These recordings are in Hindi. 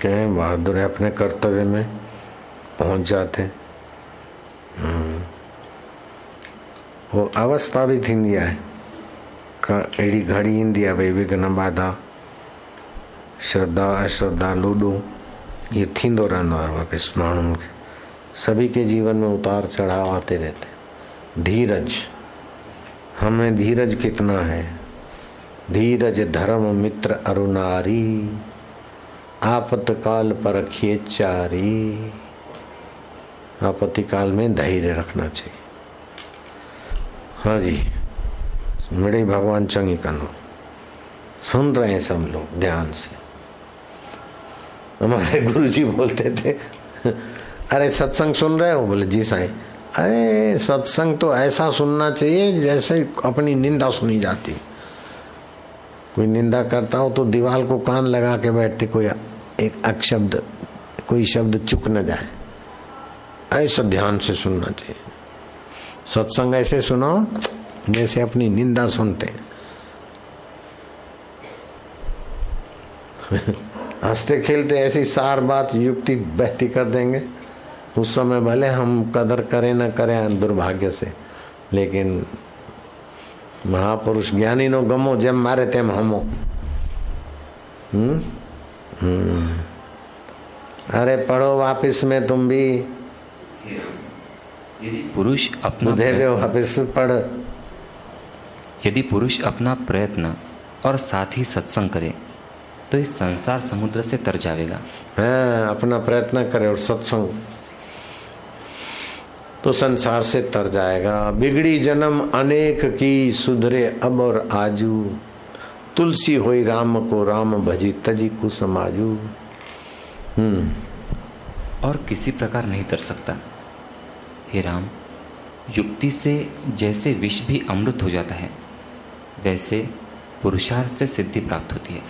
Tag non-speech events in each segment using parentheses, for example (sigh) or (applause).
के बहादुर है, अपने कर्तव्य में पहुँच जाते हम्म। वो अवस्था भी थींदी आहे अहिड़ी घड़ी ईंदी आहे भई विघ्न बाधा, श्रद्धा अश्रद्धा लूडो ये थींदो रहंदो आहे वापसि माण्हुनि खे। सभी के जीवन में उतार चढ़ाव आते रहते धीरज, हमें धीरज कितना है? धीरज, धर्म, मित्र, अरुणारी। आपतकाल पर चारी। आपत्ति में धैर्य रखना चाहिए। हाँ जी, मेरे भगवान चंगी कनो सुन रहे हैं सब लोग ध्यान से। हमारे गुरु जी बोलते थे, अरे सत्संग सुन रहे हो? बोले, जी साईं। अरे, सत्संग तो ऐसा सुनना चाहिए जैसे अपनी निंदा सुनी जाती। कोई निंदा करता हो तो दीवार को कान लगा के बैठते कोई एक अक्षब्द कोई शब्द चुक न जाए। ऐसा ध्यान से सुनना चाहिए। सत्संग ऐसे सुनो, जैसे अपनी निंदा सुनते। (laughs) हँसते खेलते ऐसी सार बात युक्ति बहती कर देंगे। उस समय भले हम कदर करें न करें दुर्भाग्य से, लेकिन महापुरुष ज्ञानी नो गमो जेम मारे तेम हमो हम्म हम्म अरे पढ़ो वापिस में तुम भी यदि पुरुष अपना वापिस पढ़ यदि पुरुष अपना प्रयत्न और साथ ही सत्संग करे तो इस संसार समुद्र से तर जाएगा हाँ अपना प्रयत्न करे और सत्संग तो संसार से तर जाएगा। बिगड़ी जन्म अनेक की सुधरे अब और आजू। तुलसी होई राम को राम भजी तजी कु समाजू। हम्म। और किसी प्रकार नहीं तर सकता। हे राम युक्ति से जैसे विष भी अमृत हो जाता है वैसे पुरुषार्थ से सिद्धि प्राप्त होती है।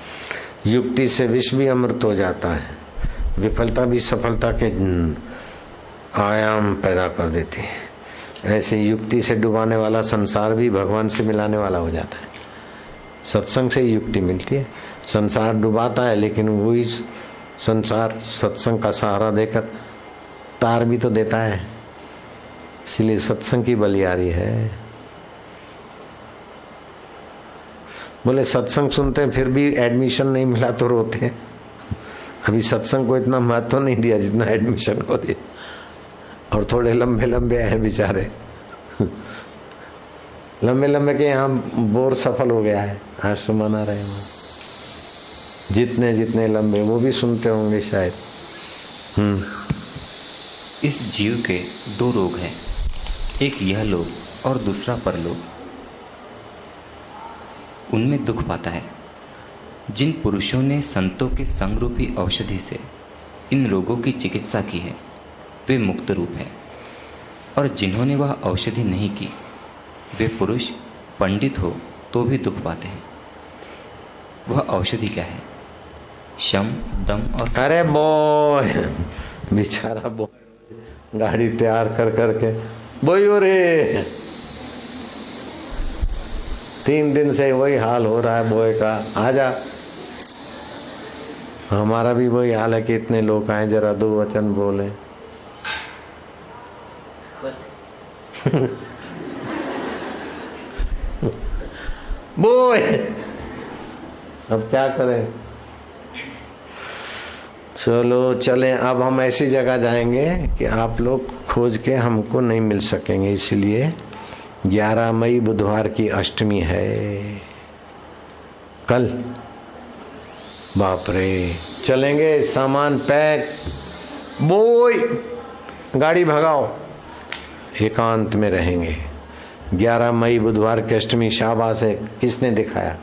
युक्ति से विष भी अमृत हो जाता है। विफलता भी सफलता के आयाम पैदा कर देती है। ऐसे युक्ति से डुबाने वाला संसार भी भगवान से मिलाने वाला हो जाता है। सत्संग से ही युक्ति मिलती है। संसार डुबाता है, लेकिन वही संसार सत्संग का सहारा देकर तार भी तो देता है। इसलिए सत्संग की बलियारी है। बोले, सत्संग सुनते हैं, फिर भी एडमिशन नहीं मिला तो रोते हैं। अभी सत्संग को इतना महत्व नहीं दिया जितना एडमिशन को दिया। और थोड़े लंबे लंबे आए बेचारे। लंबे लंबे के यहाँ बोर सफल हो गया है आश्रम मना रहे हैं। जितने जितने लंबे, वो भी सुनते होंगे शायद। हम्म। इस जीव के दो रोग हैं, एक यह लोग और दूसरा परलोक। उनमें दुख पाता है। जिन पुरुषों ने संतों के संगरूपी औषधि से इन रोगों की चिकित्सा की है वे मुक्त रूप है। और जिन्होंने वह औषधि नहीं की, वे पुरुष, पंडित हो तो भी दुख पाते हैं। वह औषधि क्या है? शम, दम और अरे बोय बेचारा बो गाड़ी तैयार कर करके बोयो रे। तीन दिन से वही हाल हो रहा है बोए का। आजा। हमारा भी वही हाल है कि इतने लोग आए, जरा दो वचन बोले। बोए अब क्या करें? चलो, चलें। अब हम ऐसी जगह जाएँगे कि आप लोग खोज के हमको नहीं मिल सकेंगे। इसलिए 11 मई बुधवार की अष्टमी है। कल। बाप रे चलेंगे, सामान पैक। बोई गाड़ी भगाओ। एकांत में रहेंगे। 11 मई बुधवार की अष्टमी शाबाश है। किसने दिखाया?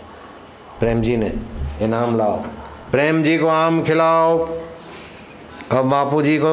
प्रेम जी ने। इनाम लाओ। प्रेम जी को आम खिलाओ। और बापू जी को